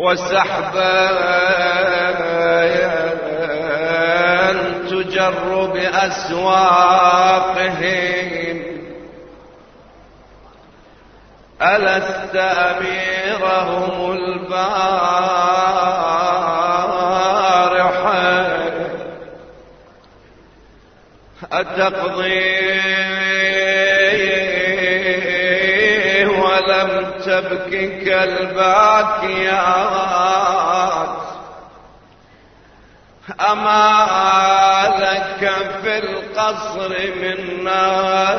وسحبا تجر بأسواقهم. ألست أميرهم البارحة؟ أتقضي ولم تبكك الباكيات أما لك في القصر من نائحة.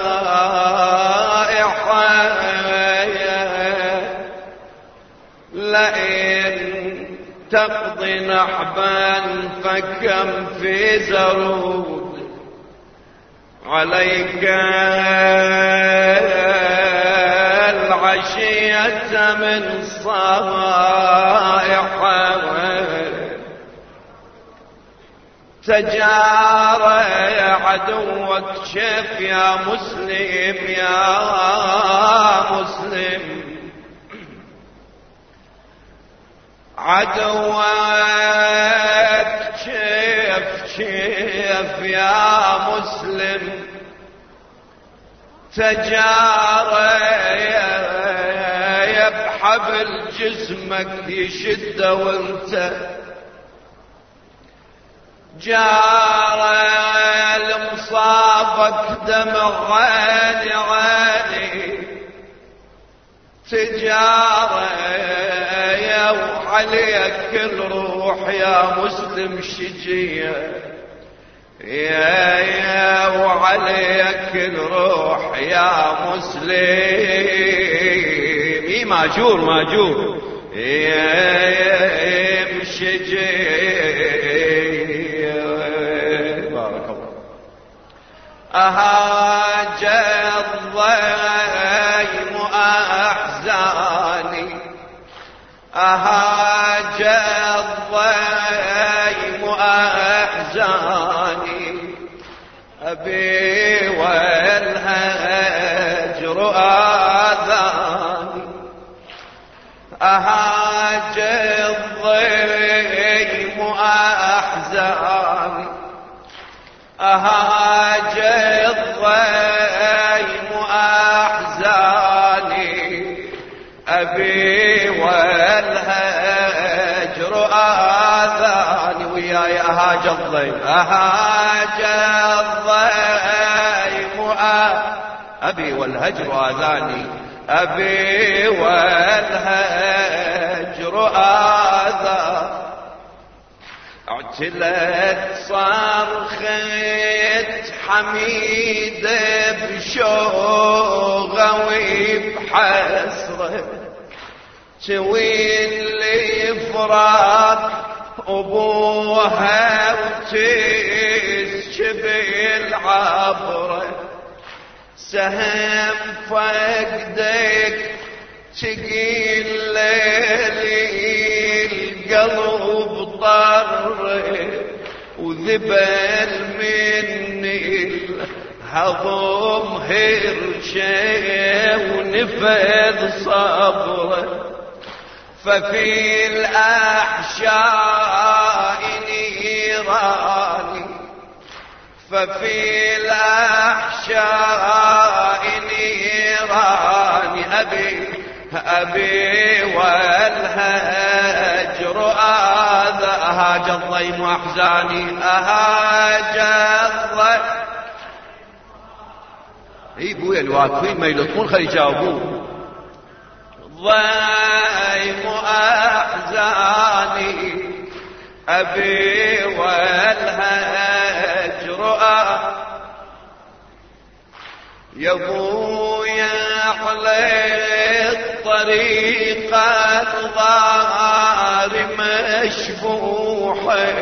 لئن تقضي نحبا فكم في زرود. عليك العشية من صائحة تجارى عدوك شف يا مسلم يا مسلم. عدوك شف شف يا مسلم. تجارى بحبل جسمك يشد وانت جار المصابك دمع عيني عيني تجارة يا وعليك الروح يا مسلم شجية. يا يا وعليك الروح يا مسلم. اي ماجور ماجور. يا يا مشجية أهاج الضيم أحزاني. أهاج الضيم أحزاني. أبي والهجر آذاني أهاج الضيم أحزاني. أهاج الضيم أحزاني. أبي والهجر آذاني. وياي أهاج الضيم أهاج الضيم أبي والهجر آذاني. أبي والهجر آذاني اعتلت صرخة حميدة بشوغة وبحسرة. توين لي فراق أبوها وتسكب العبرة. سهم فقدك تقيل ليلي القلب طر وذبل مني الهضم هرشه ونفذ صبره ففي الأحشاء نيراني ففي الأحشاء نيراني أبي أبي والهجر آذى أهاج الضيم أحزاني أهاج الضيم إي بويا الواكوين ما يلطمون خلي يجاوبون ضيم أحزاني أبي والهجر يا ابويا عليك طريقة ظهر مشبوحة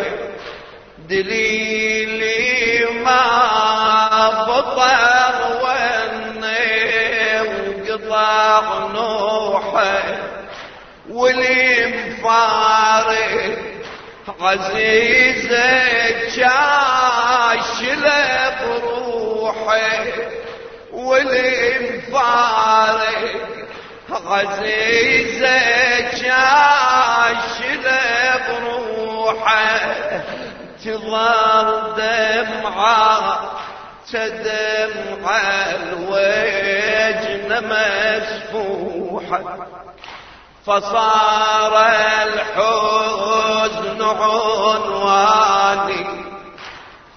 دليلي ما بطر وني وقطع نوحه واللي مفارق عزيزة شاشلة بروحه والانفارق عزيزة جاشد بروحه تظل دمعة تدمع الوجن مسفوحة فصار الحزن عنواني.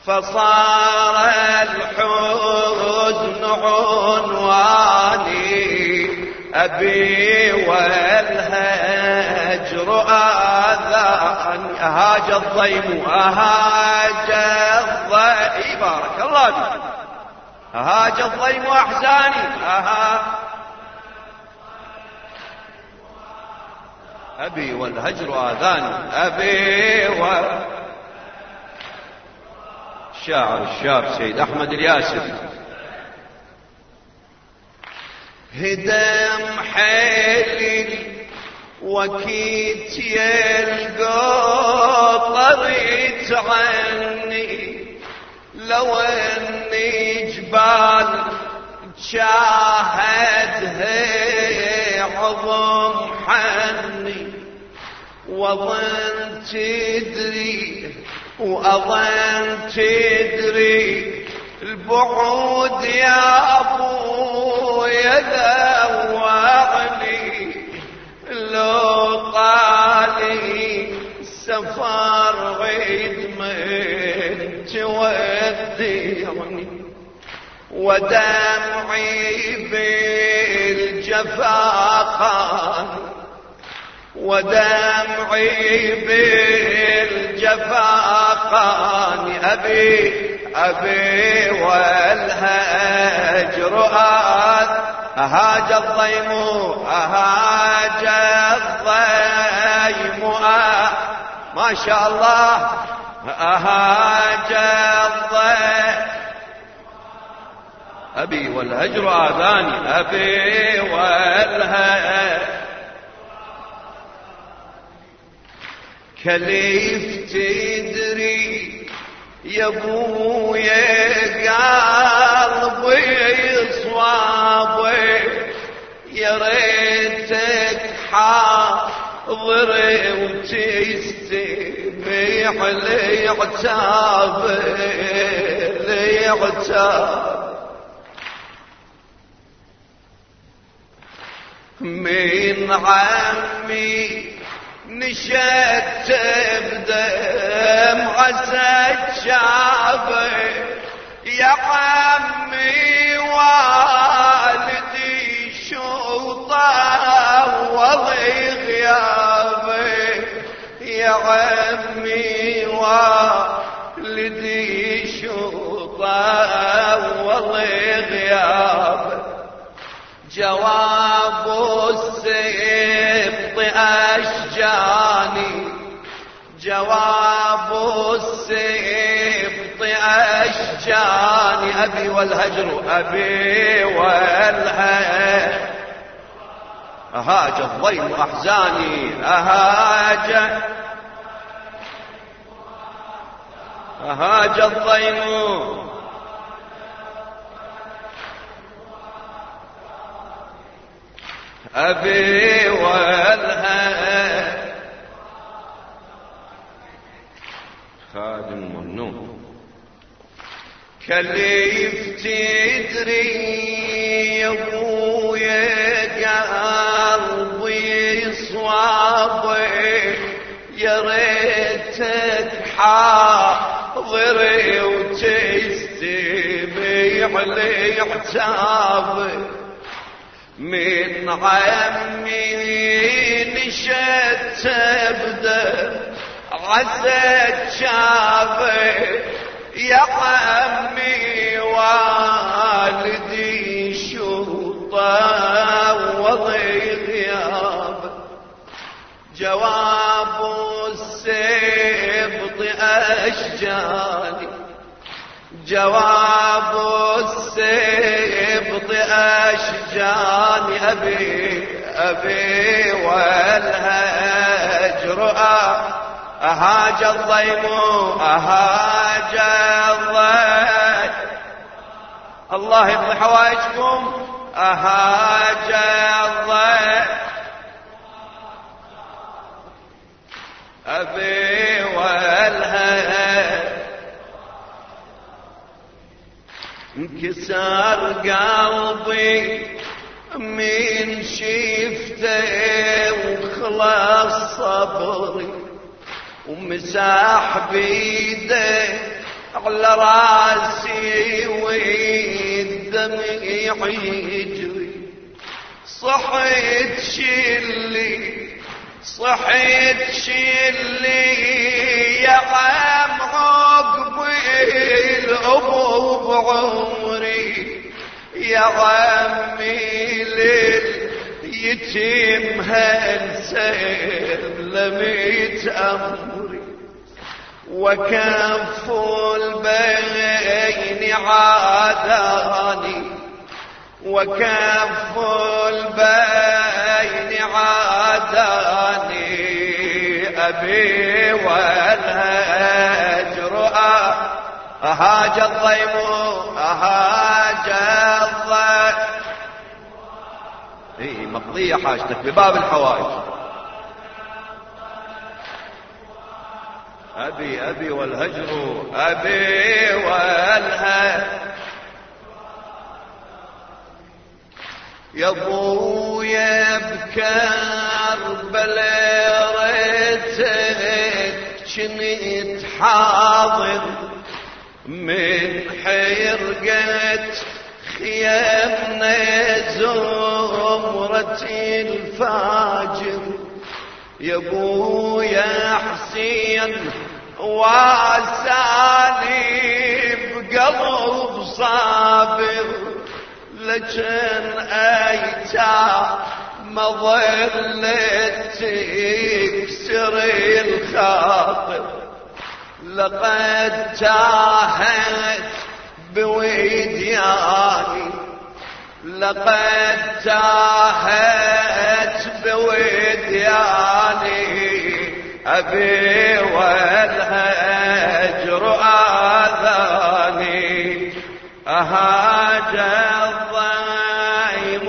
فصار الحزن عنواني. أبي والهجر آذاني أهاج الضيم أهاج الضيم. بارك الله بك أهاج الضيم أحزاني. أهاج أبي والهجر آذاني أبي و الشاعر الشاب سيد أحمد الياسر. هدم حيلي وكيت يلقى طريت عني. لو أني جبال تشاهدها عظم حني. وظن تدري وأظن تدري البعود يا أبو يذوعني لو قالي سفر عيد من تودعني ودمعي بالجفا خان ودمعي بالجفا قاني أبي أبي والهجر أهاج الضيم أهاج الضيم ما شاء الله. أهاج الضيم. أبي والهجر آذاني أبي والهجر كليف تدري يا أبويا قلبي صوابي. يا ريتك حاضر وتستمع لي عتاب لي عتاب من عمي نشت بدم عسى الشعب يا عمي والدي جواب السبط أشجاني أبي والهجر أبي والهجر أهاج الضيم أحزاني أهاج أهاج الضيم أبي والها كليف تدري يا أبويا قلبي صوابي يا ريتك حاضر وتستمع لي عتابي من عمي نشت تبدا عسى شافي يا عمي والدي شرطة وضي غياب جواب السبط أشجاني. جواب السبط أشجاني. أبي أبي والهجر أهاج الضيم أهاج الضيم الله يقضي حوائجكم. أهاج الضيم أبي والهيم انكسر قلبي من شفته وخلاص صبري. ومساح بيده على رأسي والدمع يجري صحيت شلي صحيت شلي يا عم عقبي الابو بعمري. يا عمي لليتيم هالسلميت أمري. وكف البين عاداني. وكف البين عاداني. أبي والهجر أهاج الضيم أهاج الضيم اي مقضية حاجتك بباب الحوائج. أبي أبي والهجر أبي والهجر. يا ابويا بكربلاء ريتك كنت حاضر من حرقة خيامنا الفاجر يا ابويا حسين واساني بقلب صابر لكن أيتا مظلة تكسر الخاطر. لقد تاهت بويدياني لقد تاهت بويدياني أبي والهجر آذاني. أهاج الضيم